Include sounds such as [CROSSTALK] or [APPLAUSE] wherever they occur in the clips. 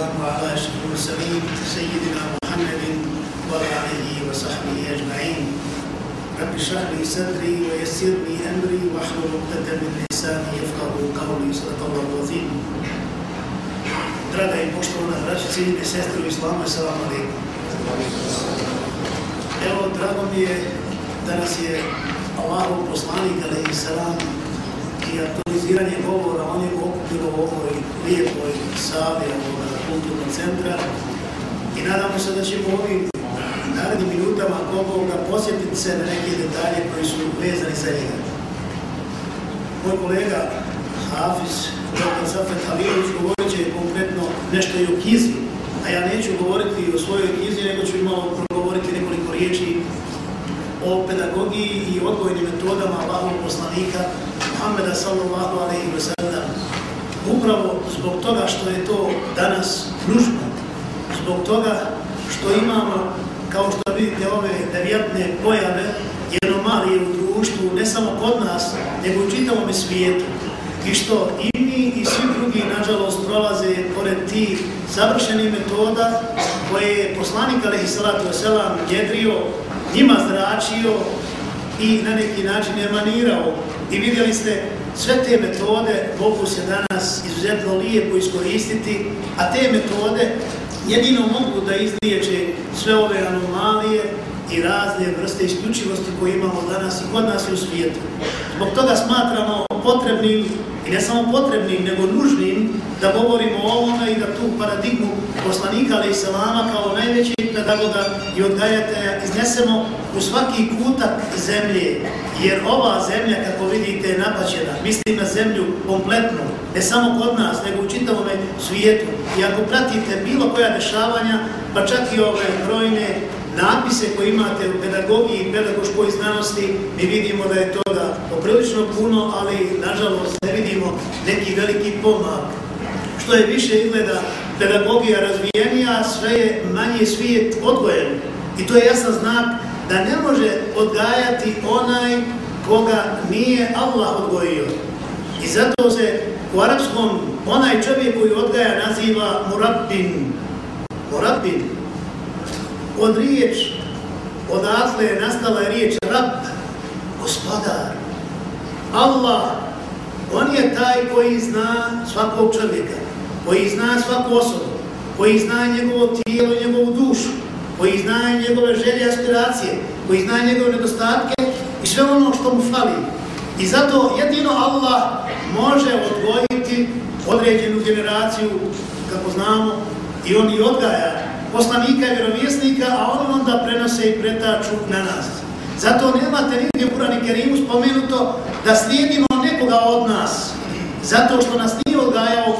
والسلام على أشرف المرسلين سيدنا محمد وعلى آله وصحبه أجمعين رب اشرح لي صدري ويسر لي أمري واحلل عقدة من لساني يفقه قولي صدق الله العظيم Draga i poštovana braća, cijenine sestre u islamu, assalamu alaikum. Evo, drago mi je da nas je Allahov poslanik, alaihi salam, i aktualiziranje govora o njegu okupilo u ovoj lijepoj sabi ovoga kulturnog centra. I nadamo se da ćemo ovim narednim minutama Boga posjetiti se na neke detalje koji su vezani za njega. Moj kolega Hafiz, dr. Safet Halilović, govorit će konkretno nešto i o kizi, a ja neću govoriti o svojoj kizi, nego ću malo progovoriti nekoliko riječi o pedagogiji i odgojnim metodama Allahog poslanika Muhammeda sallallahu alaihi wa sallam. Upravo zbog toga što je to danas nužno, zbog toga što imamo, kao što vidite, ove devjetne pojave, jednomalije u društvu, ne samo kod nas, nego u čitavom svijetu. I što i mi i svi drugi, nažalost, prolaze pored tih završenih metoda koje je poslanik, Alehi salatu Veselam jedrio, njima zračio i na neki način emanirao. I vidjeli ste, sve te metode mogu se danas izuzetno lijepo iskoristiti, a te metode jedino mogu da izliječe sve ove anomalije i razne vrste isključivosti koje imamo danas i kod nas i u svijetu. Zbog toga smatramo potrebnim, i ne samo potrebnim, nego nužnim, da govorimo o ovome i da tu paradigmu poslanika ali i selama kao najveći pedagoga i odgajatelja iznesemo u svaki kutak zemlje. Jer ova zemlja, kako vidite, je napaćena. Mislim na zemlju kompletnu, ne samo kod nas, nego u čitavom svijetu. I ako pratite bilo koja dešavanja, pa čak i ove brojne napise koje imate u pedagogiji i pedagoškoj znanosti, mi vidimo da je toga poprilično puno, ali nažalost ne vidimo neki veliki pomak. Što je više izgleda pedagogija razvijenija, sve je manje svijet odgojen. I to je jasan znak da ne može odgajati onaj koga nije Allah odgojio. I zato se u arapskom onaj čovjek koji odgaja naziva murabbin. Murabbin. Od riječ, odatle je nastala riječ rab, gospodar. Allah, on je taj koji zna svakog čovjeka, koji zna svaku osobu, koji zna njegovo tijelo, njegovu dušu, koji zna njegove želje, aspiracije, koji zna njegove nedostatke i sve ono što mu fali. I zato jedino Allah može odgojiti određenu generaciju, kako znamo, i on i odgaja poslanika i vjerovjesnika, a oni onda prenose i pretaču na nas. Zato nemate nigdje u Kurani Kerimu spomenuto da slijedimo nekoga od nas, zato što nas nije odgajao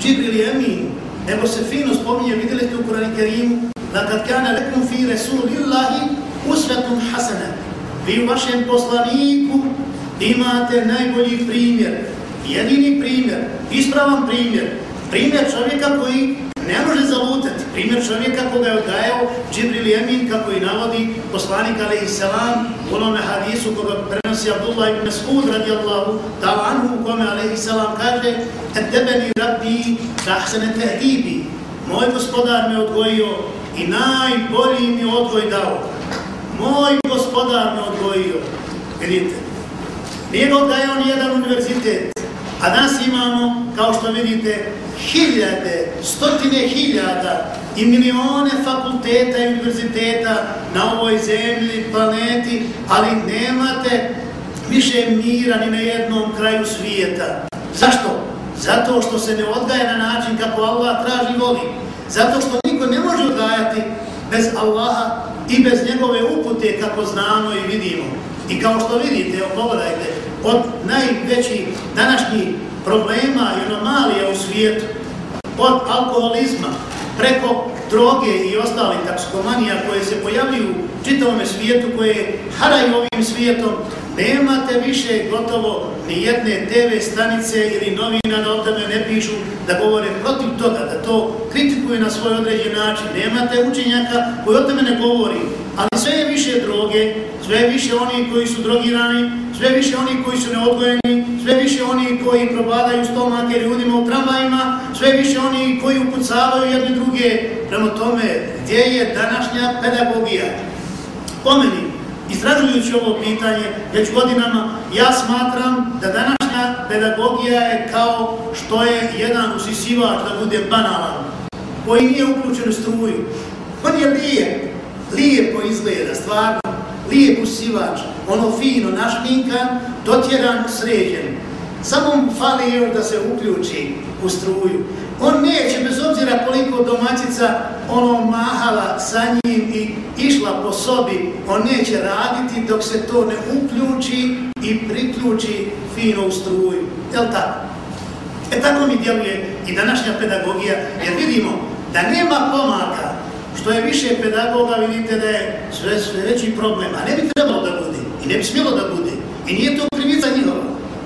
Džibril i Emin, nego se fino spominje, vidjeli ste u Kurani Kerimu, da kad kana lekum fi Resulillahi usvetum hasana, vi u vašem poslaniku imate najbolji primjer, jedini primjer, ispravan primjer, primjer čovjeka koji ne može zalutati. Primjer čovjeka koga je odgajao Džibril Jemin, kako i navodi poslanik alaihi selam, u onome hadisu koga prenosi Abdullah ibn Mas'ud radijallahu ta'ala anhu u kome alaihi salam kaže Tebeni rabbi rahsene tehdibi. Moj gospodar me odgojio i najbolji mi odgoj dao. Moj gospodar me odgojio. Vidite, nije odgajao nijedan univerzitet, a nas imamo, kao što vidite, hiljade, stotine hiljada i milione fakulteta i univerziteta na ovoj zemlji, planeti, ali nemate više mira ni na jednom kraju svijeta. Zašto? Zato što se ne odgaja na način kako Allah traži i voli. Zato što niko ne može odgajati bez Allaha i bez njegove upute kako znamo i vidimo. I kao što vidite, pogledajte, od najvećih današnjih problema i anomalija u svijetu, od alkoholizma, preko droge i ostalih taksikomanija koje se pojavljuju u čitavom svijetu, koje haraju ovim svijetom, nemate više gotovo ni jedne TV stanice ili novina da o tome ne pišu, da govore protiv toga, da to kritikuju na svoj određen način. Nemate učenjaka koji o tome ne govori. Ali sve je više droge, sve je više oni koji su drogirani, sve više oni koji su neodgojeni, sve više oni koji probadaju stomake ljudima u tramvajima, sve više oni koji upucavaju jedne druge. Prema tome, gdje je današnja pedagogija? Pomeni, istražujući ovo pitanje, već godinama, ja smatram da današnja pedagogija je kao što je jedan usisivač, da bude banalan, koji nije uključen u struju. On je lijep, lijepo izgleda, stvarno, lijep usivač, ono fino, našminkan, dotjeran, sređen. Samo mu fali još da se uključi u struju. On neće, bez obzira koliko domaćica ono mahala sa njim i išla po sobi, on neće raditi dok se to ne uključi i priključi fino u struju. Jel tako? E tako mi djeluje i današnja pedagogija, jer vidimo da nema pomaka što je više pedagoga, vidite da je sve, sve veći problem, a ne bi trebalo da bude i ne bi smjelo da bude. I nije to krivica njihova,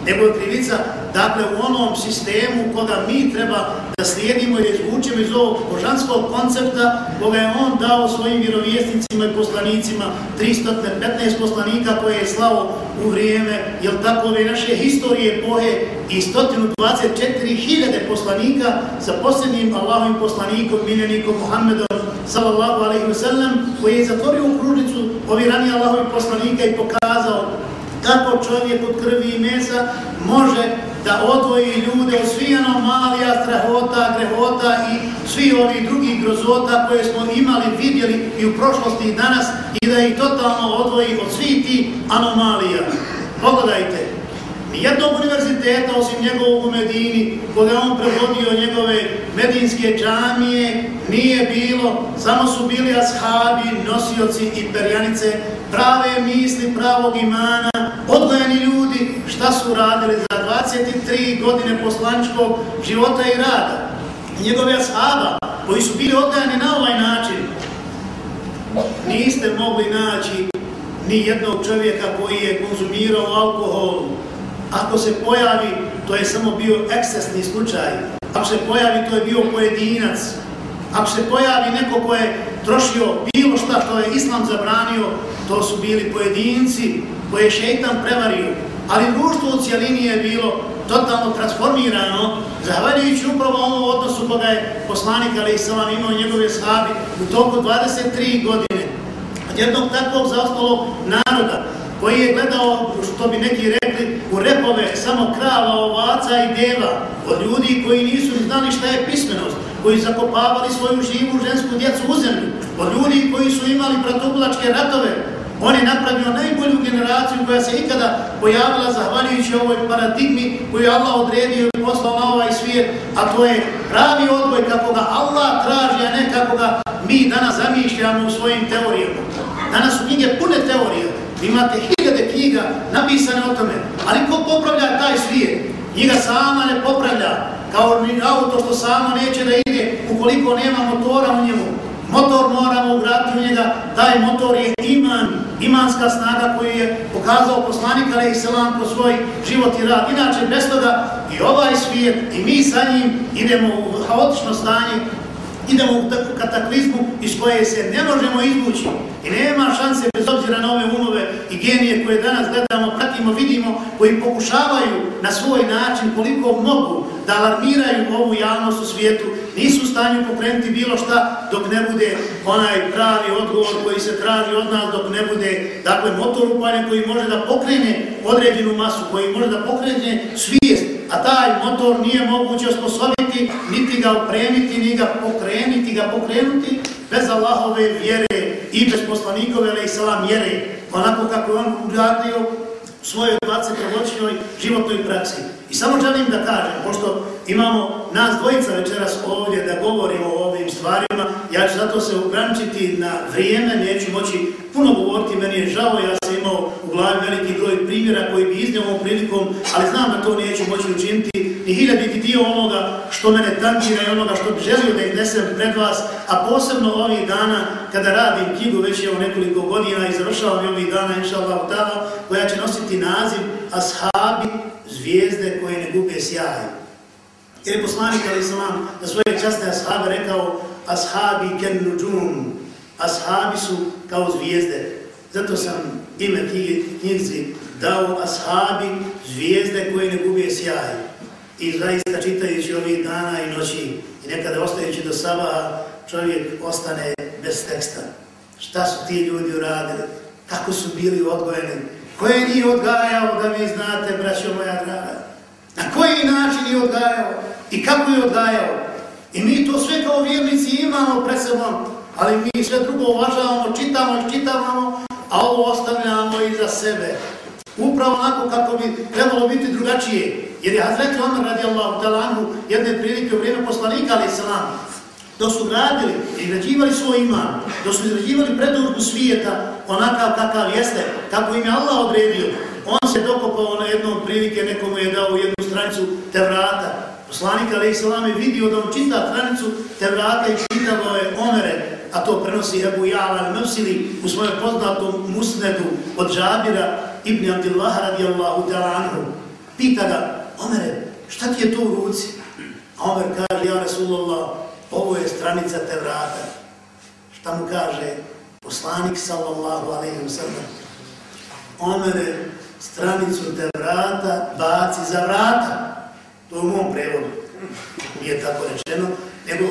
nego je krivica dakle, u onom sistemu koga mi treba da slijedimo i izvučimo iz ovog božanskog koncepta koga je on dao svojim vjerovjesnicima i poslanicima. 315 poslanika koje je slao u vrijeme, jel tako, ove naše historije pohe i 124.000 poslanika sa posljednjim Allahovim poslanikom, miljenikom Muhammedom sallallahu alaihi wa sallam, koji je zatvorio u kružnicu ovi ranije Allahovi poslanika i pokazao kako čovjek od krvi i mesa može da odvoji ljude od svi anomalija, strahota, grehota i svi ovi drugi grozota koje smo imali, vidjeli i u prošlosti i danas i da ih totalno odvoji od svih ti anomalija. Pogledajte, nijednog univerziteta osim njegovog u Medini, koga on prevodio njegove medinske džamije, nije bilo, samo su bili ashabi, nosioci i perjanice, prave misli, pravog imana, odgojeni ljudi, šta su radili za 23 godine poslančkog života i rada. Njegove ashaba, koji su bili odgojeni na ovaj način, niste mogli naći ni jednog čovjeka koji je konzumirao alkohol, Ako se pojavi, to je samo bio ekscesni slučaj. Ako se pojavi, to je bio pojedinac. Ako se pojavi neko ko je trošio bilo šta što je islam zabranio, to su bili pojedinci koje je šeitan prevario. Ali društvo u cijelini je bilo totalno transformirano, zahvaljujući upravo ovom odnosu koga je poslanik Ali Isalam imao njegove sahabi u toku 23 godine. Od jednog takvog zaostalog naroda, koji je gledao, što bi neki rekli, u repove samo krava, ovaca i deva, od ljudi koji nisu znali šta je pismenost, koji zakopavali svoju živu žensku djecu u zemlju, od ljudi koji su imali bratoblačke ratove, on je napravio najbolju generaciju koja se ikada pojavila zahvaljujući ovoj paradigmi koju je Allah odredio i poslao na ovaj svijet, a to je pravi odboj kako ga Allah traži, a ne kako ga mi danas zamišljamo u svojim teorijama. Danas su knjige pune teorije, imate hiljade knjiga napisane o tome, ali ko popravlja taj svijet? Njega sama ne popravlja, kao ni auto što samo neće da ide ukoliko nema motora u njemu. Motor moramo ugraditi u njega, taj motor je iman, imanska snaga koju je pokazao poslanik Ali Selam po svoj život i rad. Inače, bez toga i ovaj svijet i mi sa njim idemo u haotično stanje idemo u takvu kataklizmu iz koje se ne možemo izvući. I nema šanse bez obzira na ove umove i genije koje danas gledamo, pratimo, vidimo, koji pokušavaju na svoj način koliko mogu da alarmiraju ovu javnost u svijetu, nisu u stanju pokrenuti bilo šta dok ne bude onaj pravi odgovor koji se traži od nas, dok ne bude dakle, motor upaljen koji može da pokrene određenu masu, koji može da pokrene svijest, a taj motor nije moguće osposobiti, niti ga opremiti, ni ga pokrenuti, ga pokrenuti bez Allahove vjere i bez poslanikove, ali i salam vjere, onako kako on uradio svojoj 20-godišnjoj životnoj praksi. I samo želim da kažem, pošto imamo nas dvojica večeras ovdje da govorimo o ovim stvarima, ja ću zato se ograničiti na vrijeme, neću moći puno govoriti, meni je žao, ja sam imao u glavi veliki broj primjera koji bi iznio ovom prilikom, ali znam da to neću moći učiniti, ni hiljaditi dio onoga što mene tangira i onoga što bi želio da iznesem pred vas, a posebno ovih dana kada radim knjigu već je u nekoliko godina i završavam ovih dana, inša Allah, koja će nositi naziv Ashabi zvijezde koje ne gube sjaj. Jer je poslanik Ali Salam na svoje časne ashabe rekao Ashabi ken nujum, ashabi su kao zvijezde. Zato sam ime knjizi dao ashabi zvijezde koje ne gubije sjaj. I zaista čitajući ovih dana i noći i nekada ostajući do sabaha, čovjek ostane bez teksta. Šta su ti ljudi uradili? Kako su bili odgojeni? Ko je njih odgajao da vi znate, braćo moja draga? Na koji način je odgajao? I kako je odgajao? I mi to sve kao vjernici imamo pred sobom, ali mi sve drugo uvažavamo, čitamo i čitavamo, a ovo ostavljamo iza sebe. Upravo onako kako bi trebalo biti drugačije. Jer je Hazreti Omer radijallahu talanhu jedne prilike u vrijeme poslanika, ali se dok da su gradili i građivali svoj iman, da su izrađivali predurbu svijeta onakav kakav jeste, kako im je Allah odredio, on se dokopao na jednom prilike, nekomu je dao jednu stranicu te vrata. Poslanik Ali Islam je vidio da on čita stranicu te vrata i čitalo je Omere, a to prenosi Ebu Jala al-Mavsili u svojom poznatom musnedu od Žabira ibn Abdillah radijallahu ta'ala anhu. Pita ga, Omere, šta ti je to u ruci? A Omer kaže, ja Rasulullah, ovo je stranica te vrata. Šta mu kaže? Poslanik sallallahu alaihi wa sallam. Omere, stranicu te vrata baci za vrata. To je u mom prevodu. Nije tako rečeno, nego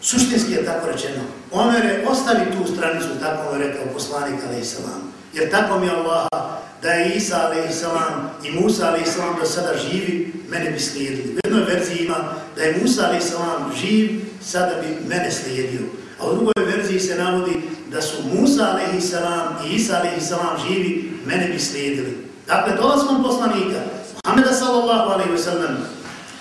suštinski je tako rečeno. Ono Omere, ostavi tu stranicu, tako je rekao poslanik, a.s. Jer tako mi je Allah, da je Isa, a.s. i Musa, a.s. do sada živi, mene bi slijedili. U jednoj verziji ima da je Musa, a.s. živ, sada bi mene slijedio. A u drugoj verziji se navodi da su Musa, a.s. i Isa, a.s. živi, mene bi slijedili. Dakle, dolazkom poslanika, Muhammeda sallallahu alaihi wa sallam,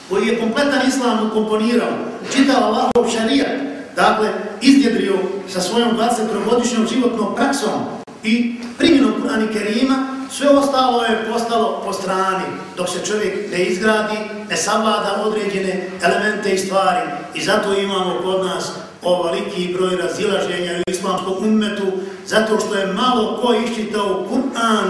koji je kompletan islam ukomponirao, čitao Allahov šarijat, dakle, izdjedrio sa svojom 23-godišnjom životnom praksom i primjenom Kur'ana Kerima, sve ostalo je postalo po strani, dok se čovjek ne izgradi, ne savlada određene elemente i stvari. I zato imamo kod nas ovoliki broj razilaženja u islamskom ummetu, zato što je malo ko iščitao Kur'an,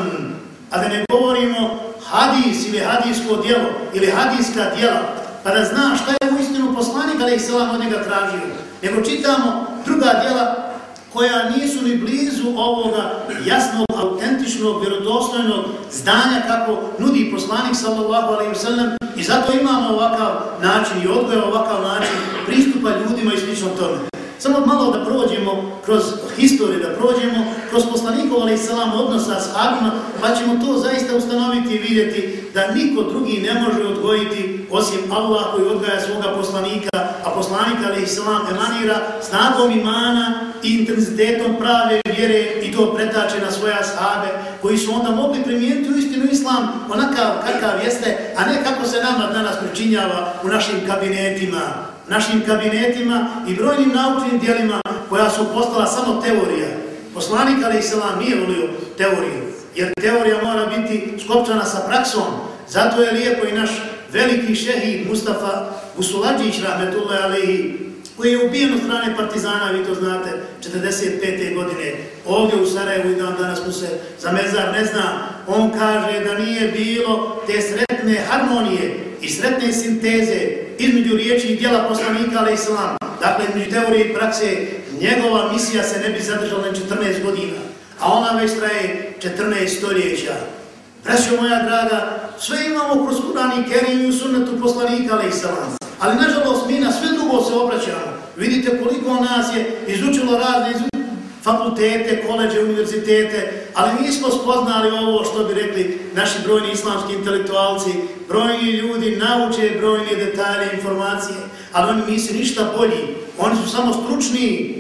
a da ne govorimo hadis ili hadijsko djelo ili hadijska djela, pa da zna šta je u istinu poslanik, ali ih se vam od njega tražio. Nego čitamo druga djela koja nisu ni blizu ovoga jasnog, autentičnog, vjerodostojnog zdanja kako nudi poslanik sallallahu alaihi wa sallam i zato imamo ovakav način i odgoja ovakav način pristupa ljudima i slično tome. Samo malo da prođemo kroz historiju, da prođemo kroz poslanikov, ali i salam, odnosa s Habima, pa ćemo to zaista ustanoviti i vidjeti da niko drugi ne može odgojiti osim Allah koji odgaja svoga poslanika, a poslanika, ali i salam, emanira snagom imana i intenzitetom prave vjere i to pretače na svoje ashabe, koji su onda mogli primijeniti u istinu islam onakav kakav jeste, a ne kako se nama danas pričinjava u našim kabinetima, našim kabinetima i brojnim naučnim dijelima koja su postala samo teorija. Poslanik Ali Isalam nije volio teoriju, jer teorija mora biti skopčana sa praksom. Zato je lijepo i naš veliki šehid Mustafa Usulađić, rahmetullahi alihi, koji je ubijen od strane partizana, vi to znate, 45. godine, ovdje u Sarajevu i dan danas mu se za mezar ne zna, on kaže da nije bilo te sretne harmonije i sretne sinteze između riječi i dijela poslanika, ali islam, dakle, između teorije i prakse, njegova misija se ne bi zadržala na 14 godina, a ona već traje 14 stoljeća. Braćo moja draga, sve imamo kroz Kur'an i Kerim i u sunnetu poslanika, ali islam. Ali, nažalost, mi na sve drugo se obraćamo. Vidite koliko nas je izučilo razne iz fakultete, koleđe, univerzitete, ali nismo spoznali ovo što bi rekli naši brojni islamski intelektualci, brojni ljudi nauče brojne detalje, informacije, ali oni nisu ništa bolji, oni su samo stručni,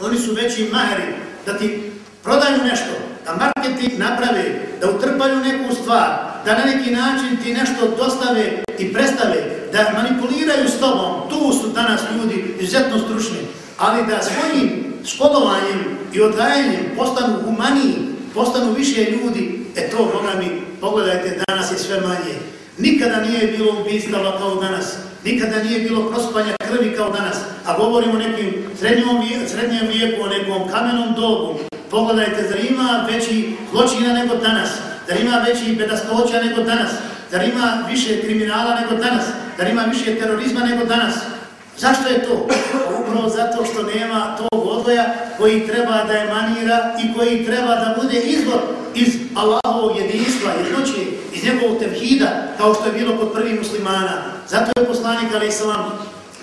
oni su veći maheri, da ti prodaju nešto, da marketing naprave, da utrpaju neku stvar, da na neki način ti nešto dostave i predstave, da manipuliraju s tobom, tu su danas ljudi izuzetno stručni, ali da svojim školovanjem i odgajanjem postanu humaniji, postanu više ljudi, e to, Boga mi, pogledajte, danas je sve manje. Nikada nije bilo ubistava kao danas, nikada nije bilo prospanja krvi kao danas, a govorimo o nekim srednjom, srednjem vijeku, o nekom kamenom dobu. Pogledajte, zar ima veći zločina nego danas, zar ima veći bedastoća nego danas, Zar ima više kriminala nego danas? Zar ima više terorizma nego danas? Zašto je to? Pa upravo zato što nema tog odvoja koji treba da emanira i koji treba da bude izvor iz Allahovog jedinstva, jednoće, iz njegovog tevhida, kao što je bilo kod prvih muslimana. Zato je poslanik, ali sam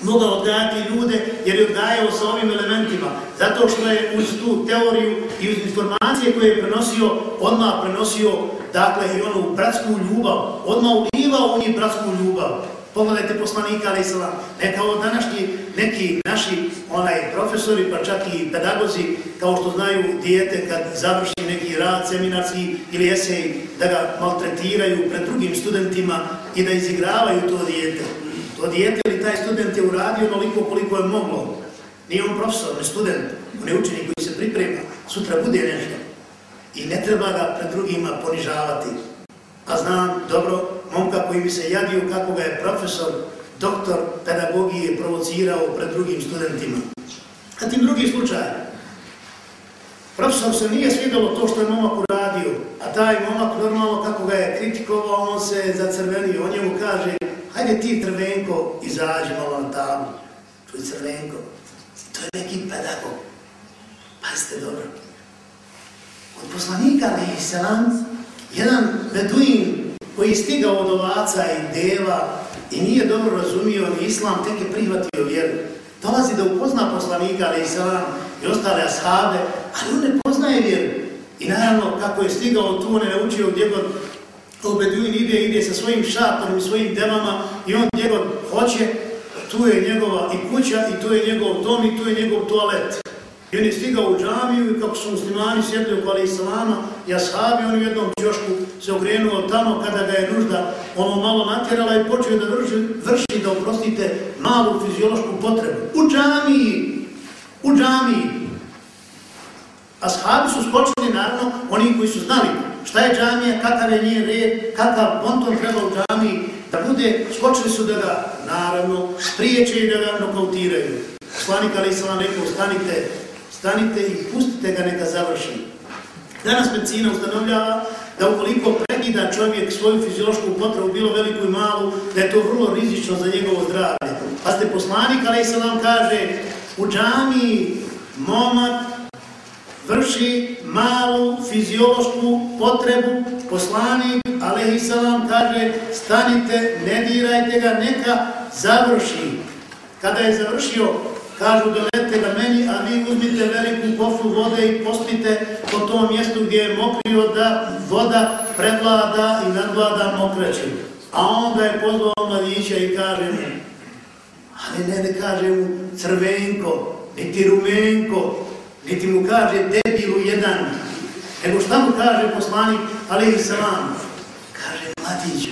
mogao odgajati ljude jer je odgajao sa ovim elementima. Zato što je uz tu teoriju i uz informacije koje je prenosio, odmah prenosio dakle, i onu bratsku ljubav, odmah ulivao u njih bratsku ljubav. Pogledajte poslanika, ali sam neka ovo današnji neki naši onaj profesori, pa čak i pedagozi, kao što znaju dijete kad završi neki rad seminarski ili esej, da ga maltretiraju pred drugim studentima i da izigravaju to dijete. To dijete ili taj student je uradio onoliko koliko je moglo. Nije on profesor, ne student, on je učenik koji se priprema, sutra bude nešto. I ne treba ga pred drugima ponižavati. A znam dobro momka koji bi se jadio kako ga je profesor, doktor pedagogije provocirao pred drugim studentima. A tim drugi slučaj. Profesor se nije svidjelo to što je momak uradio, a taj momak normalno kako ga je kritikovao, on se zacrvenio, on njemu kaže hajde ti crvenko izađi malo na tablu. Tu je crvenko. To je neki pedagog. Pazite dobro. Od poslanika, ali i selam, jedan beduin koji je stigao od ovaca i deva i nije dobro razumio ni islam, tek je prihvatio vjeru. Dolazi da upozna poslanika, ali i selam, i ostale ashabe, ali on ne poznaje vjeru. I naravno, kako je stigao tu, on je naučio gdje god Beduin ide, ide sa svojim šatorom, svojim devama i on gdje god hoće, tu je njegova i kuća i tu je njegov dom i tu je njegov toalet. I on je stigao u džamiju i kako su muslimani sjedli u kvali islama i ashabi, on u jednom čošku se okrenuo tamo kada ga je nužda ono malo natjerala i počeo da vrši, vrši da oprostite malu fiziološku potrebu. U džamiji! U džamiji! Ashabi su skočili, naravno, oni koji su znali šta je džamija, kakav je njen red, kakav bonton treba u džamiji da bude, skočili su da ga, naravno, spriječe i da ga nokautiraju. Slanik Ali Islam rekao, stanite, stanite i pustite ga neka završi. Danas medicina ustanovljava da ukoliko prekida čovjek svoju fiziološku potrebu, bilo veliku i malu, da je to vrlo rizično za njegovo zdravlje. Pa ste poslanik, ali se vam kaže, u džami momak vrši malu fiziološku potrebu, poslanik, ali se vam kaže, stanite, ne dirajte ga, neka završi. Kada je završio kažu dolete na meni, a vi uzmite veliku kofu vode i postite po tom mjestu gdje je mokrio da voda prevlada i nadvlada mokreću. A onda je pozvao mladića i kaže mu, ali ne da kaže mu crvenko, niti rumenko, niti mu kaže debilu jedan, nego šta mu kaže poslanik, ali i salam, kaže mladiću,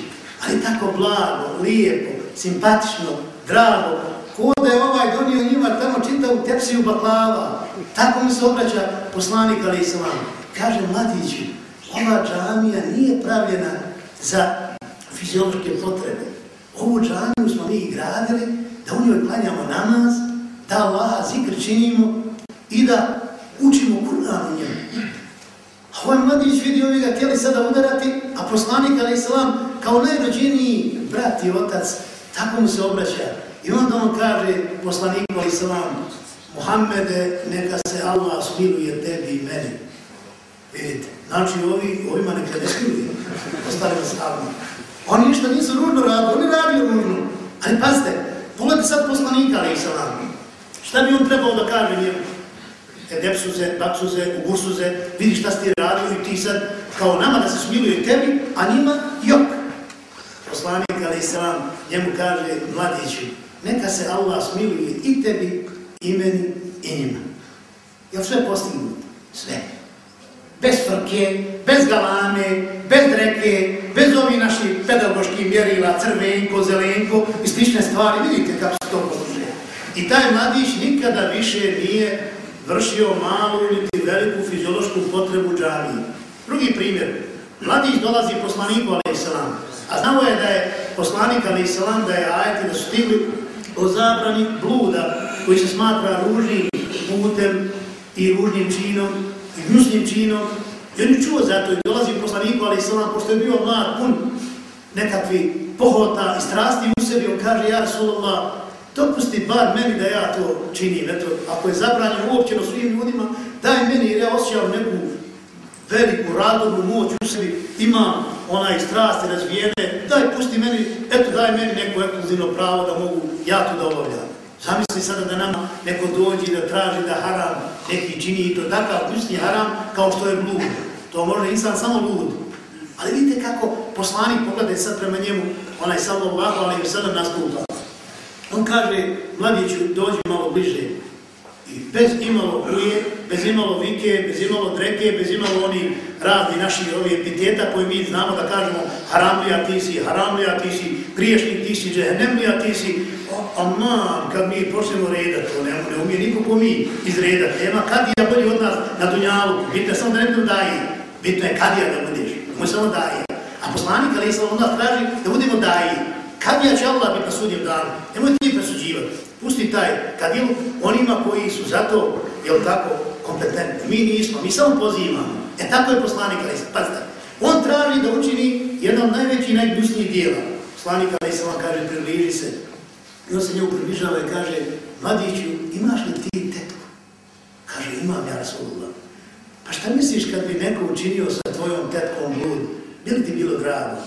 ali tako blago, lijepo, simpatično, drago, ko da je ovaj donio njima tamo čita u tepsiju baklava. Tako mi se obraća poslanik Ali Islam. Kaže mladiću, ova džamija nije pravljena za fiziološke potrebe. Ovu džamiju smo mi gradili da u njoj klanjamo namaz, da Allaha zikr činimo i da učimo Kur'an u njemu. A ovaj mladić vidio mi ga tijeli sada udarati, a poslanik Ali Islam kao najrođeniji brat i otac, tako mu se obraća. I onda on kaže poslaniku Islam, Muhammede, neka se Allah smiluje tebi i meni. Vidite, znači ovi, ovima neka ne smiluje, ostali vas. Oni ništa nisu ružno radili, oni radili ružno. Ali pazite, pogledajte sad poslanika ali salam. Šta bi on trebao da kaže njemu? E, depsuze, baksuze, ugusuze, vidi šta ste radili i ti sad kao nama da se smiluje tebi, a njima jok. Poslanik ali salam njemu kaže, mladiću, neka se Allah smiluje i tebi, i meni, i njima. Jel sve postignuto? Sve. Bez frke, bez galame, bez dreke, bez ovi naši pedagoški mjerila, crvenko, zelenko i slične stvari. Vidite kako se to postiže. I taj mladić nikada više nije vršio malu ili veliku fiziološku potrebu džavije. Drugi primjer. Mladić dolazi poslaniku, ali A znamo je da je poslanik, ali da je ajeti da su stigli o zabrani bluda koji se smatra ružnim putem i ružnim činom i gnusnim činom. I on je čuo za to i dolazi poslaniku, ali i pošto je bio mlad, pun nekakvi pohota i strasti u sebi, on kaže, ja Rasulullah, dopusti bar meni da ja to činim, eto, ako je zabranjeno uopćeno svim ljudima, daj meni, jer ja osjećam neku veliku radovnu moć u sebi, imam onaj strasti razvijene, daj pusti meni, eto daj meni neko ekluzivno pravo da mogu ja to da obavljam. Zamisli sada da nama neko dođe da traži da haram neki čini i to takav kućni haram kao što je blud. To može insan samo lud. Ali vidite kako poslanik pogledaj sad prema njemu, onaj sallallahu alaihi wa sallam nastupa. On kaže, mladiću, dođi malo bliže. I bez imalo uje, bez imalo vike, bez imalo dreke, bez imalo oni razni naši ovi epiteta koji mi znamo da kažemo haramlija ti si, haramlija ti si, griješnik ti si, džehennemlija ti si. Aman, kad mi počnemo redat, to ne, ne umije niko ko mi izredat. tema, kad je bolji od nas na dunjalu. Bitno je samo da ne budemo daji. Bitno je kad je da budeš. Moj samo daji. A poslanik, ali je onda traži da budemo daji. Kad ja će Allah biti na sudnjem danu? Nemoj ti presuđivati. Pusti taj kadilu onima koji su zato, jel tako, kompetentni. Mi nismo, mi samo pozivamo. E tako je poslanik Ali Pazite, on traži da učini jedan od najvećih i najbusnijih dijela. Poslanik Ali vam kaže, približi se. I on se njegu približava i kaže, mladiću, imaš li ti tetku? Kaže, imam ja Rasulullah. Pa šta misliš kad bi neko učinio sa tvojom tetkom blud? Bili ti bilo drago?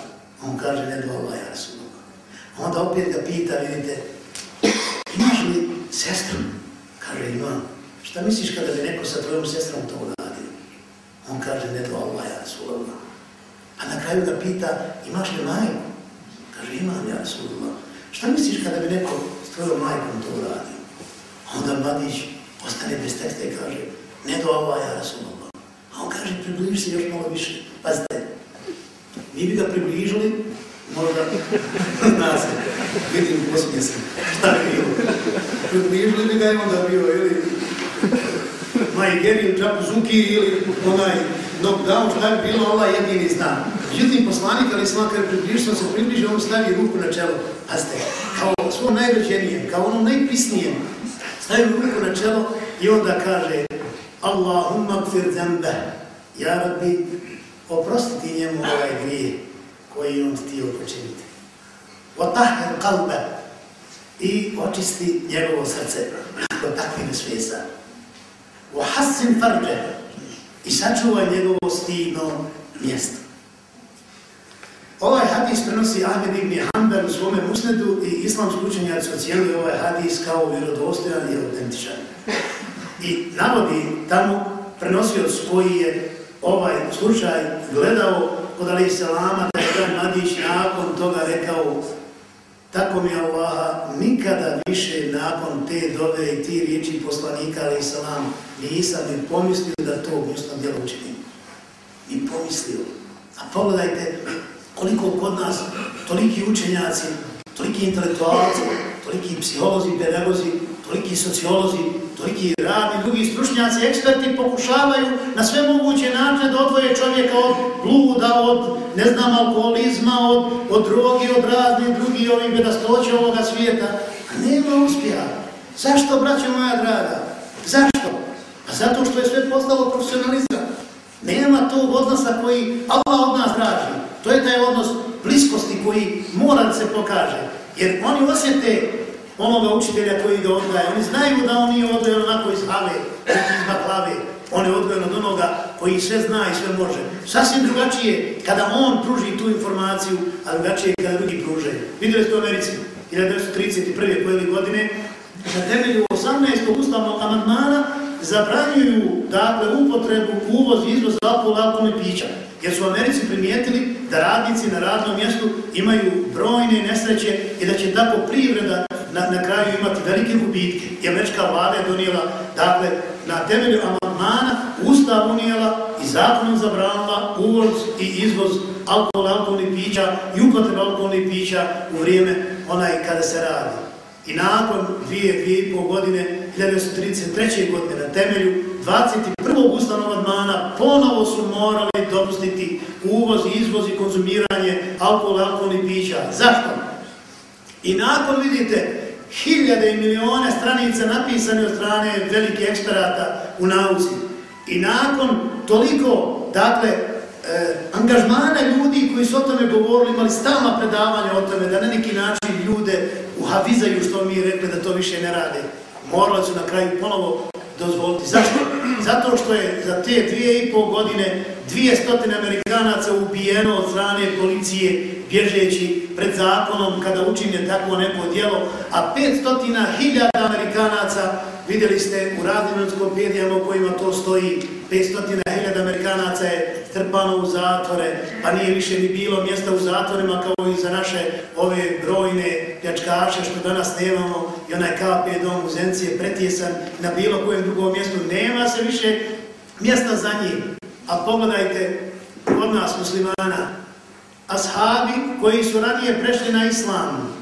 On kaže, ne do Allah, ja Rasulullah. Onda opet ga pita, vidite, imaš li sestru? Kaže, imam. Šta misliš kada bi neko sa tvojom sestrom to uradio? On kaže, ne do Allah, ja Rasulullah. A na kraju ga pita, imaš li majku? Kaže, imam, ja Rasulullah. Šta misliš kada bi neko s tvojom majkom to uradio? Onda mladić ostane bez teksta i kaže, ne do Allah, ja Rasulullah. A on kaže, približi se još malo više. Pazite, mi bi ga približili, možda nas vidim posmije se šta je bilo. Približili bi ga i onda bio ili Majgerin, Geri Zuki ili onaj knockdown, šta je bilo, Allah jedini zna. Međutim, poslanik, ali sam kada približio, se približio, on stavi ruku na čelo. Pazite, kao svom najrođenijem, kao onom najpisnijem, stavi ruku na čelo i onda kaže Allahumma kfir zembe, ja rabbi, oprostiti njemu ovaj grije koji on htio počiniti. Otahir kalbe i očisti njegovo srce od takvih svijesta. Uhassin farđe i sačuvaj njegovo stidno mjesto. Ovaj hadis prenosi Ahmed ibn Hanbel u svome musnedu i islamski učenjaci ocijeli ovaj hadis kao vjerodostojan i autentičan. I navodi tamo prenosioc koji je ovaj slučaj gledao od Ali Salama da je jedan mladić nakon toga rekao tako mi Allaha nikada više nakon te dove i ti riječi poslanika Ali salama nisam ni pomislio da to mjesto djelo učinim. I pomislio. A pogledajte koliko kod nas toliki učenjaci, toliki intelektualci, toliki psiholozi, pedagozi, toliki sociolozi, toliki radni, drugi stručnjaci, eksperti pokušavaju na sve moguće načine da odvoje čovjeka od bluda, od, ne znam, alkoholizma, od, od drogi, od raznih drugi ovih bedastoća ovoga svijeta. A nema uspjeha. Zašto, braćo moja draga? Zašto? Pa zato što je sve postalo profesionalizam. Nema tog odnosa koji Allah od nas traži. To je taj odnos bliskosti koji mora da se pokaže. Jer oni osjete onoga učitelja koji ga odgaje. Oni znaju da on nije odgojen onako iz hale, iz baklave. On je odgojen od onoga koji sve zna i sve može. Sasvim drugačije kada on pruži tu informaciju, a drugačije kada drugi pruže. Vidjeli ste u Americi, 1931. pojeli godine, na temelju 18. ustavnog amandmana zabranjuju dakle, upotrebu, uvoz i izvoz alkohola, alkoholne pića. Jer su u Americi primijetili da radnici na radnom mjestu imaju brojne nesreće i da će tako privreda na, na kraju imati velike gubitke. I američka vlada je donijela, dakle, na temelju amandmana ustav unijela i zakonom zabranila uvoz i izvoz alkohola, alkoholnih pića i upotreba alkoholnih pića u vrijeme onaj kada se radi. I nakon dvije, dvije i pol godine, 1933. godine, na temelju 21. ustavnog admana, ponovo su morali dopustiti uvoz, izvoz i konzumiranje alkohola, alkoholnih pića. Zašto? I nakon, vidite, hiljade i milione stranica napisane od strane velike eksperata u nauci. I nakon toliko, dakle, e, angažmana ljudi koji su o tome govorili, imali stalna predavanja o tome, da na neki način ljude uhavizaju što mi rekli da to više ne rade. Morali su na kraju ponovo dozvoliti. Zašto? Zato što je za te dvije i pol godine dvije stotine Amerikanaca ubijeno od strane policije bježeći pred zakonom kada učinje takvo neko djelo, a pet stotina hiljada Amerikanaca vidjeli ste u raznim enskopedijama u kojima to stoji 500.000 Amerikanaca je strpano u zatvore, pa nije više ni bilo mjesta u zatvorima kao i za naše ove brojne pljačkaše što danas nemamo i onaj KP dom u Zenci je pretjesan na bilo kojem drugom mjestu. Nema se više mjesta za njih. A pogledajte od nas muslimana, ashabi koji su ranije prešli na islamu,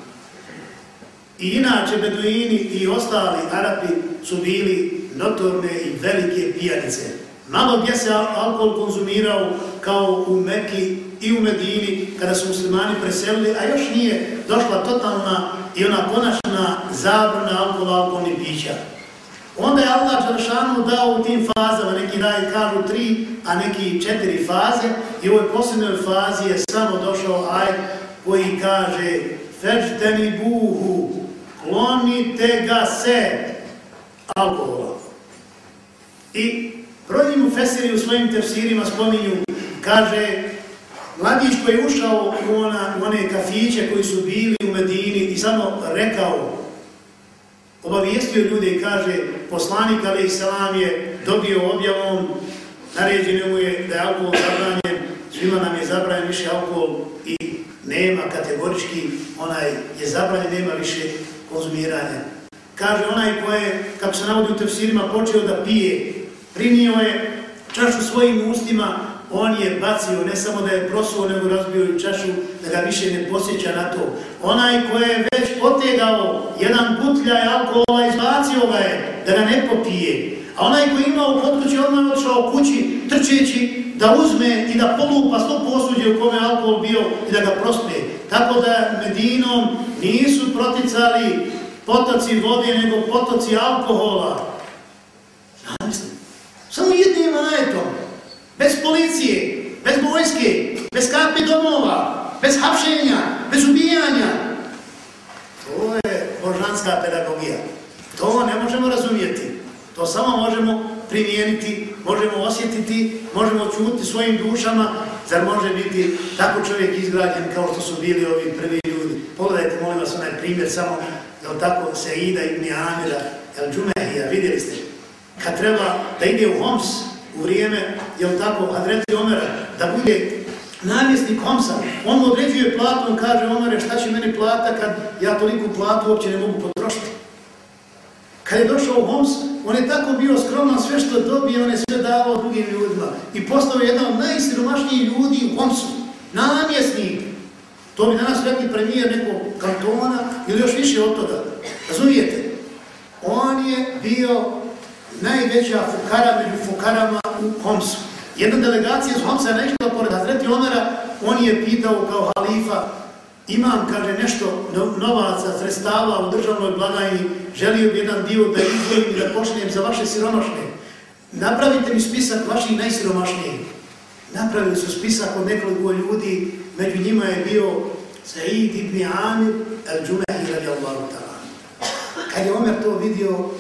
I inače Beduini i ostali Arapi su bili notorne i velike pijanice. Malo gdje se alkohol konzumirao kao u Meki i u Medini kada su muslimani preselili, a još nije došla totalna i ona konačna zabrana alkohola, alkoholnih pića. Onda je Allah Đaršanu dao u tim fazama, neki daje kažu tri, a neki četiri faze i u ovoj posljednoj fazi je samo došao aj koji kaže Feđteni buhu, klonite ga se alkohola. I brojni mu fesiri u svojim tefsirima spominju, kaže, mladić koji je ušao u, ona, u one kafiće koji su bili u Medini i samo rekao, obavijestio ljude i kaže, poslanik Ali Salam je dobio objavom, naređeno mu je da je alkohol zabranjen, svima nam je zabranjen više alkohol i nema kategorički, onaj je zabranjen, nema više konzumiranja. Kaže onaj ko je, kako se navodi u tefsirima, počeo da pije, primio je čašu svojim ustima, on je bacio, ne samo da je prosuo, nego razbio i čašu, da ga više ne posjeća na to. Onaj ko je već potegao jedan butljaj alkohola, izbacio ga je, da ga ne popije. A onaj ko je imao kod kući, odmah je odšao kući, trčeći, da uzme i da polupa sto posuđe u kome alkohol bio i da ga prospe. Tako da Medinom nisu proticali potoci vode, nego potoci alkohola. Zamislim. Samo jednim ajetom. Bez policije, bez vojske, bez kapi domova, bez hapšenja, bez ubijanja. To je božanska pedagogija. To ne možemo razumijeti. To samo možemo primijeniti, možemo osjetiti, možemo čuti svojim dušama, zar može biti tako čovjek izgrađen kao što su bili ovi prvi ljudi. Pogledajte, molim vas, onaj primjer samo, jel tako, Seida ibn Amira, jel Džumehija, vidjeli ste, kad treba da ide u Homs u vrijeme, jel tako, Adreti Omera, da bude namjesnik Homsa, on mu određuje platu, on kaže, Omere, šta će meni plata kad ja toliku platu uopće ne mogu potrošiti? Kad je došao u Homs, on je tako bio skroman, sve što dobije, on je sve davao drugim ljudima. I postao jedan od najsiromašnijih ljudi u Homsu. Namjesnik. To bi danas rekli premijer nekog kantona ili još više od toga. Razumijete? On je bio najveća fukara među fukarama u Homsu. Jedna delegacija iz Homsa je naišla pored Hazreti Omera, on je pitao kao halifa, imam, kaže, nešto novaca, sredstava u državnoj blagajni, želio bi jedan dio da izvojim i da pošljem za vaše siromašne. Napravite mi spisak vaših najsiromašnijih. Napravili su spisak od nekoliko ljudi, među njima je bio Said ibn Amir al-Džumehi radijallahu ta'ala. Kad je Omer to vidio,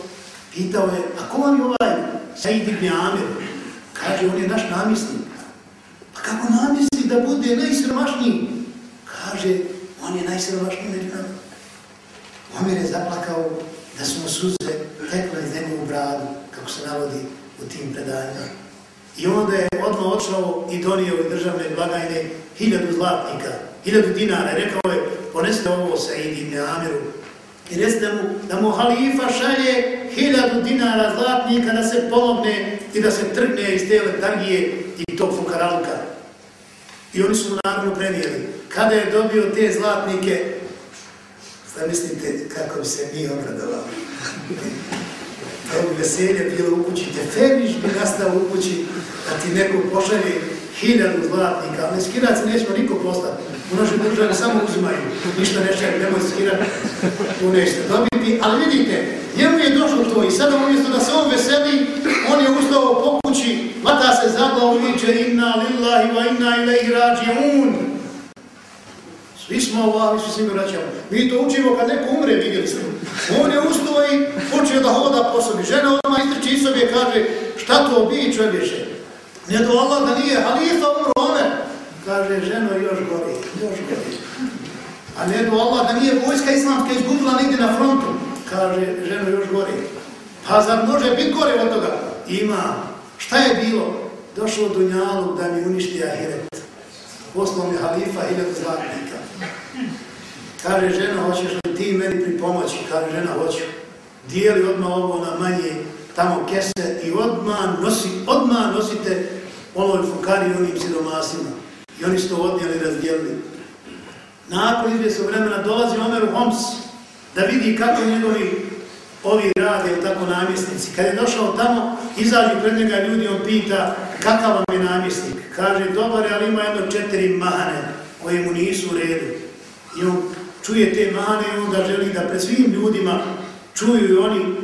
pitao je, a ko vam je ovaj Said ibn Amir? Kaže, on je naš namisnik. Pa kako namjesnik da bude najsiromašniji? Kaže, on je najsiromašniji među nama. Omer je zaplakao da su mu suze tekle iz njegovu bradu, kako se navodi u tim predanjima. I onda je odmah odšao i donio u državne blagajne hiljadu zlatnika, hiljadu dinara. Rekao je, poneste ovo sa Idi Amiru. I recite mu da mu halifa šalje hiljadu dinara zlatnika da se pomogne i da se trgne iz te letargije i tog fukaralka. I oni su mu naravno prenijeli. Kada je dobio te zlatnike, šta mislite kako bi se mi obradovali? [LAUGHS] To bi veselje bilo u kući, te feriš bi nastao u kući da ti neko pošalje hiljadu zlatnika, ali skirac nećemo niko postati. U našoj državi samo uzimaju, ništa neće, nemoj skirati, tu nećete dobiti. Ali vidite, njemu je došlo to i sada umjesto da se on veseli, on je ustao po kući, vata se za glavu i će inna lillahi wa inna ilaihi rađi'un. Svi smo Allah, svi se vraćamo. Mi to učimo kad neko umre, vidjeli smo. On je ustao i počeo da hoda po sobi. Žena odmah istrči iz sobi kaže, šta to bi čovječe? Ne do Allah da nije halifa umro Omer. Kaže, ženo, još gori, još gori. A ne do Allah da nije vojska islamska izgubila nigdje na frontu. Kaže, ženo, još gori. Pa zar može biti gore od toga? Ima. Šta je bilo? Došao do njalu da mi uništi ahiret. Poslao mi halifa hiljadu zlatnika. Kaže, žena, hoćeš li ti meni pripomoći? Kaže, žena, hoću. Dijeli odmah ovo na manje tamo kese i odmah, nosi, odmah nosite onoj fukari i onim siromasima. I oni su to odnijeli, razdijelili. Nakon izvjesnog vremena dolazi Omer u Homs da vidi kako njegovi ovi rade, tako namjesnici. Kad je došao tamo, izađu pred njega ljudi, on pita kakav vam je namjesnik. Kaže, dobar je, ali ima jedno četiri mane koje mu nisu u redu. I on čuje te mane i onda želi da pred svim ljudima čuju i oni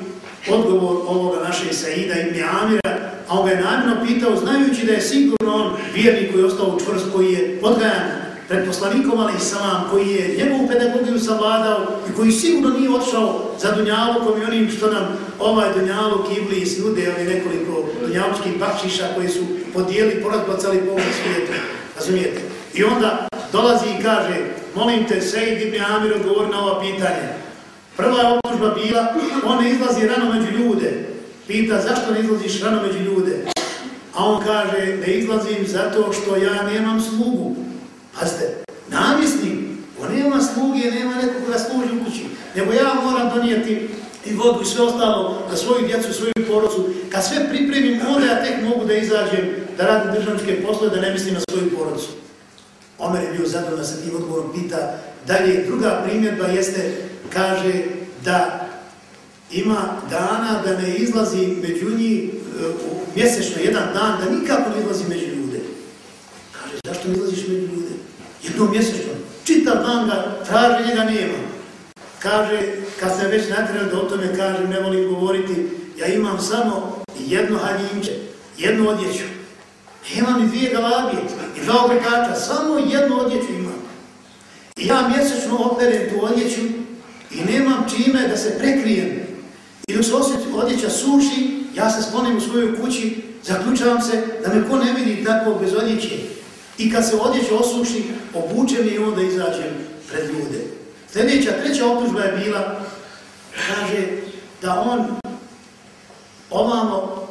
odgovor ovoga naše Saida ibn Amira, a on ga je namjerno pitao, znajući da je sigurno on vjernik koji je ostao u čvrst, koji je odgajan pred poslanikom, ali i salam, koji je njegovu pedagogiju savladao i koji sigurno nije odšao za Dunjalukom i onim što nam ovaj Dunjaluk, Iblis, nude, ali nekoliko Dunjalučkih bakšiša koji su podijeli, porazbacali po ovom svijetu. Razumijete? I onda dolazi i kaže, molim te, Sejid ibn Amir, odgovor na ova pitanje. Prva je optužba bila, on ne izlazi rano među ljude. Pita, zašto ne izlaziš rano među ljude? A on kaže, ne izlazim zato što ja nemam slugu. Pazite, namisnik, on nema sluge, nema nekog da služi u kući, nego ja moram donijeti i vodu i sve ostalo za svoju djecu, svoju porodcu. Kad sve pripremim, onda ja tek mogu da izađem, da radim državničke posle, da ne mislim na svoju porodcu. Omer je bio zadovoljno sa tim odgovorom, pita dalje. Druga primjedba jeste, kaže da ima dana da ne izlazi među njih e, mjesečno jedan dan, da nikako ne izlazi među ljude. Kaže, zašto ne izlaziš među ljude? Jedno mjesečno. Čitav dan ga traži, njega nema. Kaže, kad se već natreo da o tome kaže, ne volim govoriti, ja imam samo jedno haljinče, jednu odjeću. Imam i dvije galabije, i dva obrekača, samo jednu odjeću imam. I ja mjesečno operem tu odjeću i nemam čime da se prekrijem. I dok se odjeća suši, ja se sklonim u svojoj kući, zaključavam se da me ko ne vidi tako bez odjeće. I kad se odjeća osuši, obučem i onda izađem pred ljude. Sljedeća, treća optužba je bila, kaže da on ovamo,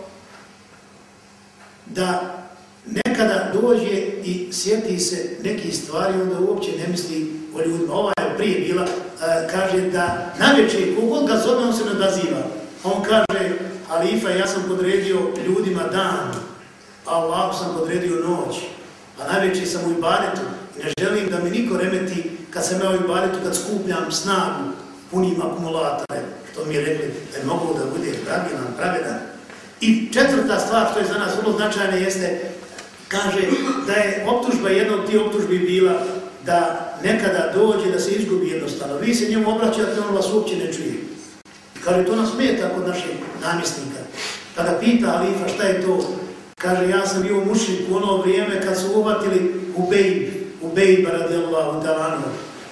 da nekada dođe i sjeti se nekih stvari, onda uopće ne misli o ljudima. Ova je prije bila, E, kaže da na kogod ga zove, on se ne odaziva. On kaže, Alifa, ja sam podredio ljudima dan, a Allah sam podredio noć. A na sam u ibadetu i ne želim da mi niko remeti kad sam ja u ibadetu, kad skupljam snagu punim akumulatora. To mi je rekli da je mogu da bude pravilan, pravedan. I četvrta stvar što je za nas vrlo značajna jeste, kaže da je optužba, jedna od tih optužbi bila da nekada dođe da se izgubi jednostavno. Vi se njemu obraćate, on vas uopće ne čuje. Kaže, to nas smeta kod našeg namjesnika. Kada pita Alifa šta je to, kaže, ja sam bio mušnik u ono vrijeme kad su uvatili u Bejb, u Bejba radijallahu talanu,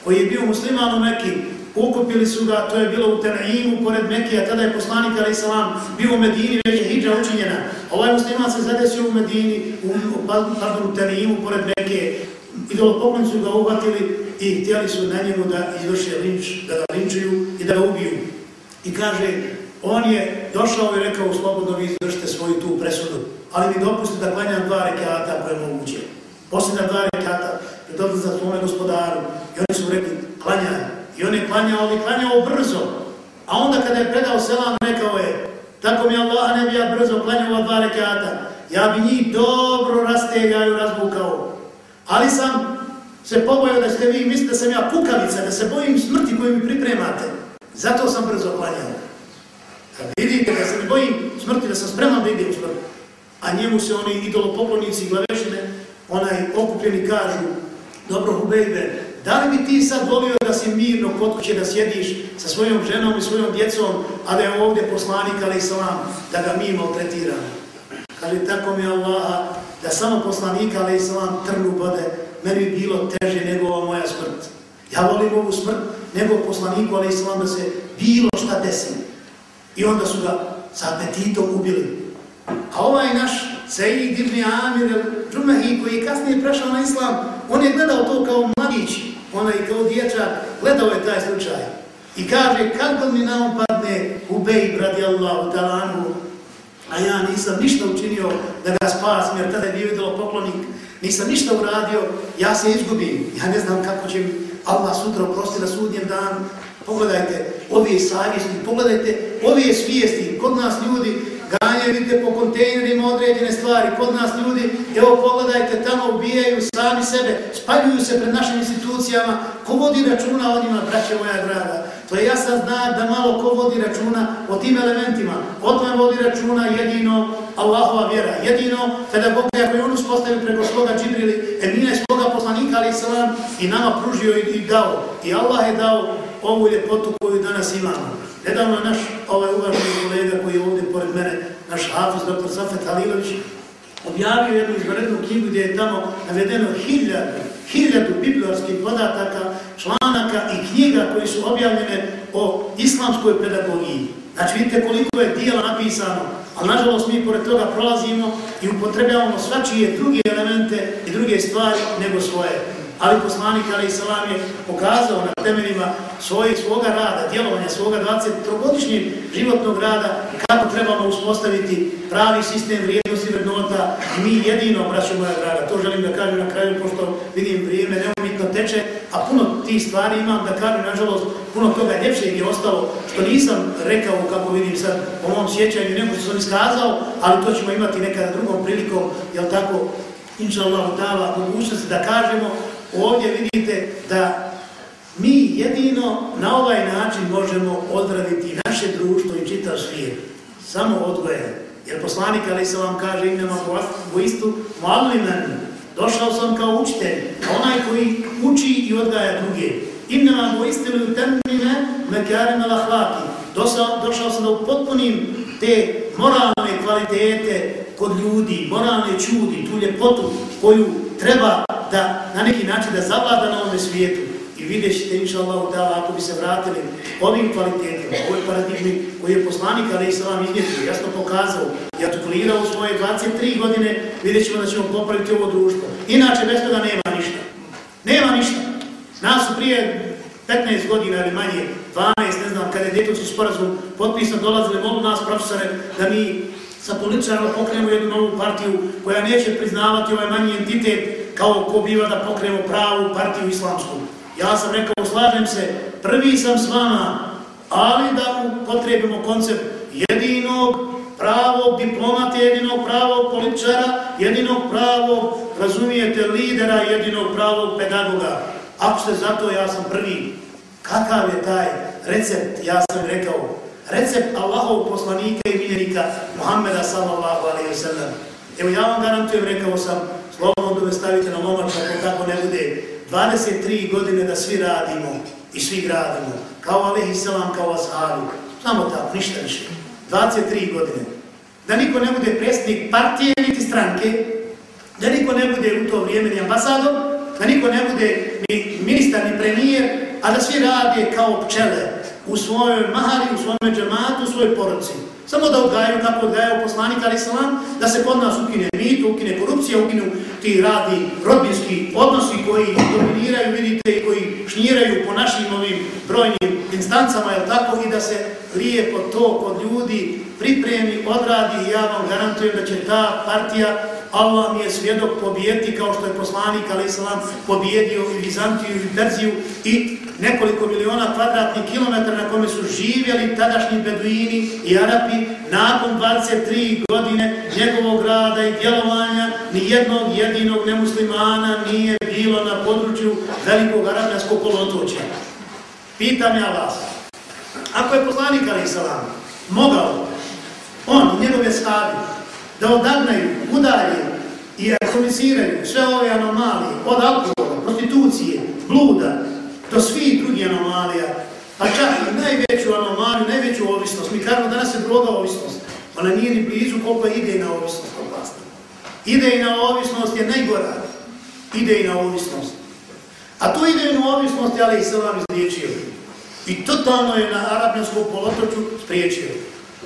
koji je bio musliman u Mekiji, ukupili su ga, to je bilo u Tenaimu, pored Mekija, tada je poslanik, ali salam, bio u Medini, već je hijđa učinjena. Ovaj musliman se zadesio u Medini, u, pardon, u Tenaimu, pored Mekije, Idolopoklonci ga uhvatili i htjeli su na njemu da izvrše linč, da ga linčuju i da ga ubiju. I kaže, on je došao i rekao, slobodno vi izvršite svoju tu presudu, ali mi dopustite da klanjam dva rekata koje moguće. Posljedna dva rekata, je to za svome gospodaru. I oni su rekli, klanjaj. I on je klanjao, ali klanjao brzo. A onda kada je predao selam, rekao je, tako mi Allah ne bi ja brzo klanjao dva rekata. Ja bi njih dobro rastegao i razbukao. Ali sam se pobojao da ste vi mislite da sam ja kukavica, da se bojim smrti koju mi pripremate. Zato sam brzo klanjao. Da vidite da se ne bojim smrti, da sam spreman da idem u smrt, a njemu se oni idolopoklonici i glavešine, onaj okupljeni kažu, dobro Hubejbe, da li bi ti sad volio da si mirno kod kuće da sjediš sa svojom ženom i svojom djecom, a da je ovdje poslanik, ali islam, da ga mi maltretiramo? Ali tako mi Allaha, da samo poslanika, ali i salam, trnu bode, meni bi bilo teže nego ova moja smrt. Ja volim ovu smrt, nego poslaniku, ali i salam, da se bilo šta desi. I onda su ga sa apetitom ubili. A ovaj naš Sejid ibn Amir al-Džumahi, koji je kasnije prešao na islam, on je gledao to kao mladić, onaj kao dječak, gledao je taj slučaj. I kaže, kako mi na on padne Ubej, radijallahu talanu, a ja nisam ništa učinio da ga spasim, jer tada je bio idolo poklonik, nisam ništa uradio, ja se izgubim. Ja ne znam kako će mi Allah sutra oprosti na sudnjem danu. Pogledajte ove savjesti, pogledajte ove svijesti. Kod nas ljudi ganje, vidite po kontejnerima određene stvari. Kod nas ljudi, evo pogledajte, tamo ubijaju sami sebe, spaljuju se pred našim institucijama. Ko vodi računa o njima, braće moja draga? To je jasan znak da malo ko vodi računa o tim elementima. O tome vodi računa jedino Allahova vjera. Jedino pedagogija koju on uspostavio preko svoga Džibrili, jer nije svoga poslanika, ali salam, i nama pružio i, i dao. I Allah je dao ovu ljepotu koju danas imamo. Nedavno je naš ovaj uvaženi kolega koji je ovdje pored mene, naš Hafiz, dr. Safet Halilović, objavio jednu izvrednu knjigu gdje je tamo navedeno hiljadu, hiljadu biblijarskih podataka, članaka i knjiga koji su objavljene o islamskoj pedagogiji. Znači vidite koliko je dijela napisano, ali nažalost mi pored toga prolazimo i upotrebljavamo svačije druge elemente i druge stvari nego svoje ali poslanik Ali Salam je pokazao na temeljima svojeg svoga rada, djelovanja svoga 23-godišnjeg životnog rada kako trebamo uspostaviti pravi sistem vrijednosti vrednota. I mi jedino, braću moja draga, to želim da kažem na kraju, pošto vidim vrijeme neumitno teče, a puno tih stvari imam da kažem, nažalost, puno toga ljepšeg je ostalo, što nisam rekao, kako vidim sad, po mom sjećanju, nego što sam iskazao, ali to ćemo imati nekada drugom prilikom, jel tako, inša Allah, dala mogućnosti da kažemo, ovdje vidite da mi jedino na ovaj način možemo odraditi naše društvo i čitav svijet. Samo odgoje. Jer poslanik Ali se vam kaže imena u istu malimen. Došao sam kao učitelj, onaj koji uči i odgaja druge. Imena u istu temnine utemine mekarima lahlaki. Došao sam da upotpunim te moralne kvalitete kod ljudi, moralne čudi, tu ljepotu koju treba da na neki način da zavlada na ovome svijetu i vidjet ćete, inša Allah, da ako bi se vratili ovim kvalitetima, ovoj paradigmi koji je poslanik, ali i salam iznjetio, jasno pokazao i artikulirao svoje 23 godine, vidjet ćemo da ćemo popraviti ovo društvo. Inače, bez toga nema ništa. Nema ništa. Nas su prije 15 godina ili manje, 12, ne znam, kada je djetovci sporazum potpisan, dolazili, mogu nas profesore da mi sa političarom pokrenu jednu novu partiju koja neće priznavati ovaj manji entitet kao ko biva da pokrenu pravu partiju islamsku. Ja sam rekao, slažem se, prvi sam s vama, ali da potrebimo koncept jedinog pravog diplomata, jedinog pravog političara, jedinog pravog, razumijete, lidera, jedinog pravog pedagoga. Ako ste zato, ja sam prvi. Kakav je taj recept, ja sam rekao, recept Allahov poslanika i miljenika Muhammeda sallallahu alaihi wa sallam. Evo ja vam garantujem, rekao sam, Slobodno da me stavite na lomač, ako tako ne bude 23 godine da svi radimo i svi gradimo. Kao alaihi sallam, kao Ashabi. Samo tako, ništa više. 23 godine. Da niko ne bude predsjednik partije niti stranke, da niko ne bude u to vrijeme ni ambasador, da niko ne bude ni ministar ni premijer, a da svi rade kao pčele u svojoj mahali, u svojom džematu, u svojoj porodci. Samo da odgajaju kako odgajaju poslanik Ali Salam, da se kod nas ukine mit, ukine korupcija, ukinu ti radi rodbinski odnosi koji dominiraju, vidite, i koji šnjiraju po našim ovim brojnim instancama, jel tako, i da se lijepo to kod ljudi pripremi, odradi i ja vam garantujem da će ta partija Allah mi je svjedok pobijeti kao što je poslanik Ali Salam pobijedio i Vizantiju i Perziju i nekoliko miliona kvadratnih kilometara na kome su živjeli tadašnji beduini i Arapi nakon 23 godine njegovog rada i djelovanja ni jednog jedinog nemuslimana nije bilo na području velikog arabijskog polotočja. Pitam ja vas, ako je poslanik Ali mogao on i njegove stavi da odagnaju, udalje i alkoholiziraju sve ove anomalije od alkohola, prostitucije, bluda, do svih drugih anomalija, pa čak i najveću anomaliju, najveću ovisnost. Mi kažemo danas je droga ovisnost, ona nije ni blizu koliko ide na ovisnost. Idejna ovisnost je najgora. Idejna ovisnost. A tu idejnu ovisnost je Ali Islam izliječio. I totalno je na arabnjanskom polotoču spriječio.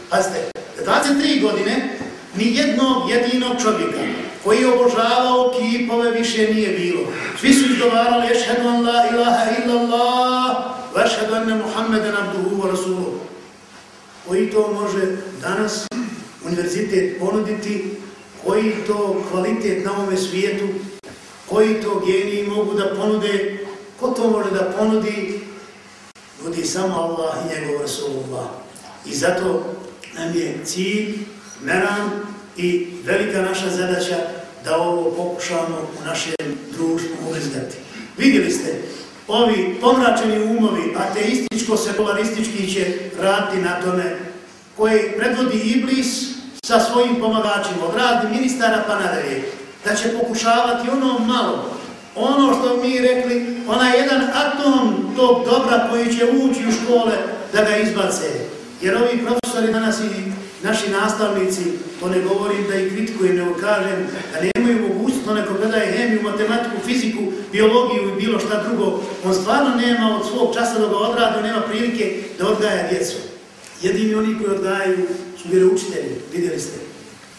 Pazite, 23 godine ni jednog jedinog čovjeka koji je obožavao kipove više nije bilo. Svi su izgovarali ešhedu an la ilaha illallah wa ešhedu anne Muhammeden abduhu wa rasuluhu. Koji to može danas univerzitet ponuditi, koji to kvalitet na ovome svijetu, koji to geniji mogu da ponude, ko to može da ponudi, budi samo Allah i njegov Rasulullah. I zato nam je cilj, meran i velika naša zadaća da ovo pokušamo u našem društvu uvezdati. Vidjeli ste, ovi pomračeni umovi, ateističko-sekularistički će raditi na tome koji predvodi Iblis sa svojim pomagačima, od raznih ministara pa nadalje, da će pokušavati ono malo, ono što mi rekli, onaj jedan atom tog dobra koji će ući u škole da ga izbace. Jer ovi profesori danas i naši nastavnici, to ne govorim da ih kritikujem, nego kažem da nemaju mogućnost, neko gledaje hemiju, matematiku, fiziku, biologiju i bilo šta drugo, on stvarno nema od svog časa da ga odrade, nema prilike da odgaja djecu. Jedini oni koji odgajaju su vjeroučitelji, vidjeli ste.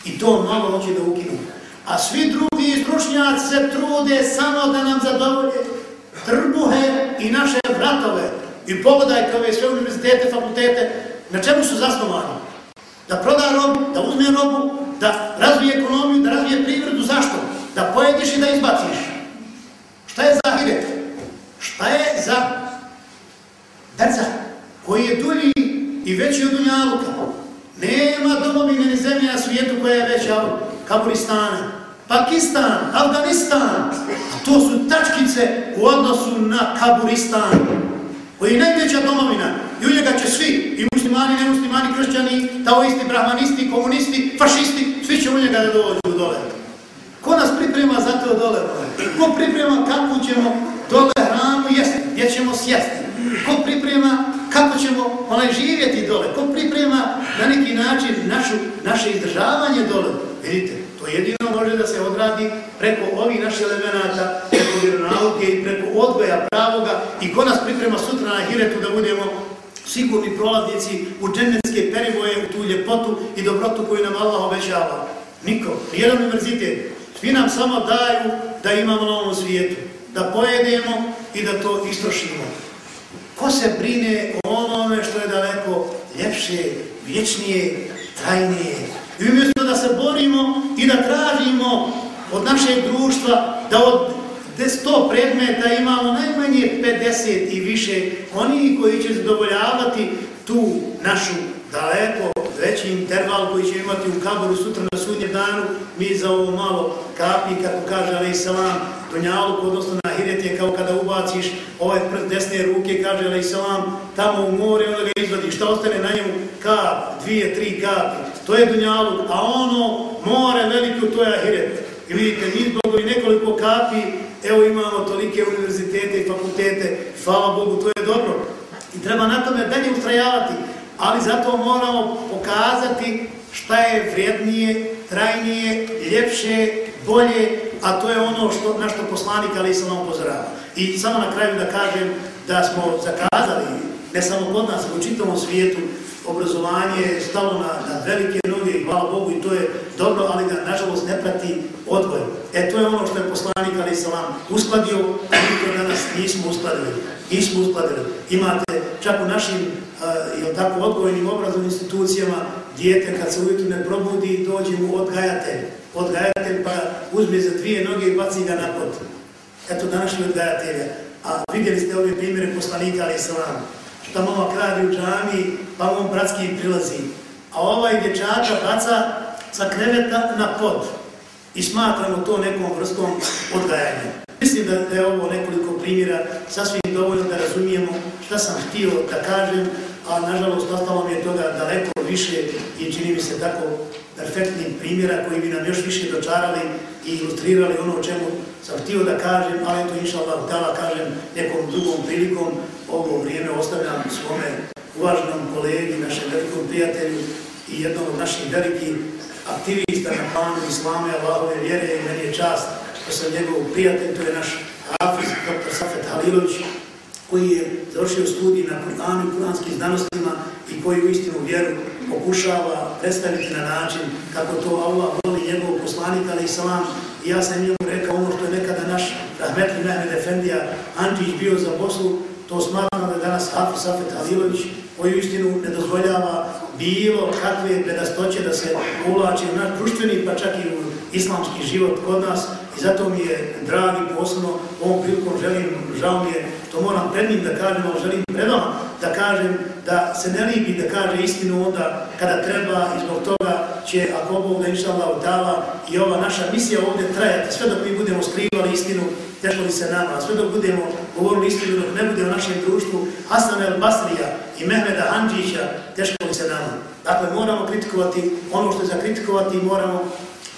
I to malo hoće da ukinu. A svi drugi stručnjaci se trude samo da nam zadovolje trbuhe i naše vratove. I pogledajte ove sve univerzitete, fakultete, na čemu su zasnovani? Da proda robu, da uzme robu, da razvije ekonomiju, da razvije privredu. Zašto? Da pojediš i da izbaciš. Šta je za hiret? Šta je za deca koji je dulji i veći od Dunjaluka? Nema domovine ni zemlje na svijetu koja je veća od Kaburistana, Pakistan, Afganistan. To su tačkice u odnosu na Kaburistan, koji je najveća domovina. I u njega će svi, i muslimani, nemuslimani, kršćani, taoisti, brahmanisti, komunisti, fašisti, svi će u njega da dođu dole. Ko nas priprema za to dole? Ko priprema kako ćemo dole hranu jesti, gdje ćemo sjesti? Ko priprema kako ćemo onaj živjeti dole? Ko priprema na neki način našu, naše izdržavanje dole? Vidite, to jedino može da se odradi preko ovih naših elemenata, preko vjeronauke i preko odgoja pravoga i ko nas priprema sutra na hiretu da budemo sigurni prolaznici u dženevske perivoje, u tu ljepotu i dobrotu koju nam Allah obećava. Niko, nijedan univerzitet, svi nam samo daju da imamo na ovom svijetu, da pojedemo i da to istrošimo. Ko se brine o onome što je daleko ljepše, vječnije, trajnije? I umjesto da se borimo i da tražimo od našeg društva da od 100 predmeta imamo najmanje 50 i više oni koji će zadovoljavati tu našu daleko veći interval koji će imati u kaboru sutra na sudnjem danu, mi za ovo malo kapi, kako kaže Ali Salam, Dunjaluk, odnosno na Hiret je kao kada ubaciš ovaj prst desne ruke, kaže Ali Salam, tamo u more, onda ga izvadiš, šta ostane na njemu? Kap, dvije, tri kapi. To je Dunjaluk, a ono more veliko, to je Ahiret. I vidite, mi zbog nekoliko kapi, evo imamo tolike univerzitete i fakultete, hvala Bogu, to je dobro. I treba na tome dalje ustrajavati, ali zato moramo pokazati šta je vrijednije, trajnije, ljepše, bolje, a to je ono što, na što poslanik ali sam upozorava. I samo na kraju da kažem da smo zakazali, ne samo kod nas, u čitavom svijetu, obrazovanje je stalo na, na velike noge i hvala Bogu i to je dobro, ali ga nažalost ne prati odvoj. E to je ono što je poslanik Ali Salam uskladio, a mi to danas nismo uskladili. Nismo uskladili. Imate čak u našim uh, tako, odgojnim obrazovnim institucijama dijete kad se ujutru ne probudi dođe mu odgajatelj. Odgajatelj pa uzme za dvije noge i baci ga na pod. Eto današnji odgajatelja. A vidjeli ste ove primjere poslanika Ali Salam šta mama kradi u džami, pa on bratski prilazi. A ovaj dječača baca sa kreveta na pod i smatramo to nekom vrstom odgajanja. Mislim da je ovo nekoliko primjera sasvim dovoljno da razumijemo šta sam htio da kažem, a nažalost ostalo mi je toga daleko više i čini mi se tako perfektnim primjera koji bi nam još više dočarali i ilustrirali ono o čemu sam htio da kažem, ali to inša Allah tala kažem nekom drugom prilikom, ovo vrijeme ostavljam svome uvažnom kolegi, našem velikom prijatelju i jednom od naših velikih aktivista na planu islame, Allahove vjere i meni je čast što sam njegov prijatelj, to je naš Hafiz, dr. Safet Halilović, koji je završio studij na Kur'anu i kuranskim znanostima i koji u istinu vjeru pokušava predstaviti na način kako to Allah voli njegov poslanik, ali i salam. I ja sam njemu rekao ono što je nekada naš Rahmetli Mehmed Efendija Anđić bio za poslu, to smatram da danas Hafiz Safet Halilović, koji u istinu ne dozvoljava bilo kakve predastoće da se ulači u naš društveni, pa čak i u islamski život kod nas. I zato mi je dragi posebno ovom prilikom želim, žao mi je, to moram pred njim da kažem, ali želim pred vama da kažem da se ne libi da kaže istinu onda kada treba i zbog toga će, ako Bog da inša Allah dala i ova naša misija ovdje trajati, sve dok mi budemo skrivali istinu, teško li se nama, sve dok budemo govorili istinu, dok ne bude u našem društvu Hasan el Basrija i Mehmeda Andžića, teško li se nama. Dakle, moramo kritikovati ono što je za kritikovati moramo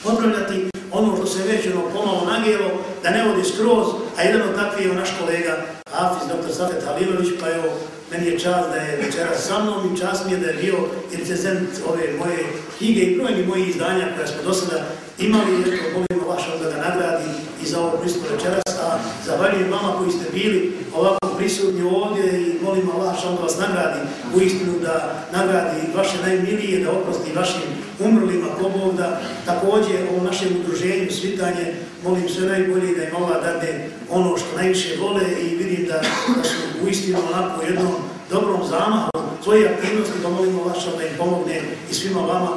popravljati ono što se već ono pomalo nagijelo, da ne vodi skroz, a jedan od takvih je naš kolega Hafiz, dr. Safet Halilović, pa evo, meni je čast da je večera sa mnom i čast mi je da je bio recezent ove moje knjige i brojni moji izdanja koje smo do sada imali, eto, volimo vaša da nagradi i za ovo pristup večeras, a zahvaljujem vama koji ste bili ovako prisutni ovdje i molim Allah što vas nagradi u istinu da nagradi vaše najmilije, da oprosti vašim umrlima ko da također ovo našem udruženju svitanje molim sve najbolje da im Allah dade ono što najviše vole i vidim da, da su u istinu onako jednom dobrom zamahu svoje aktivnosti da molimo što da im pomogne i svima vama.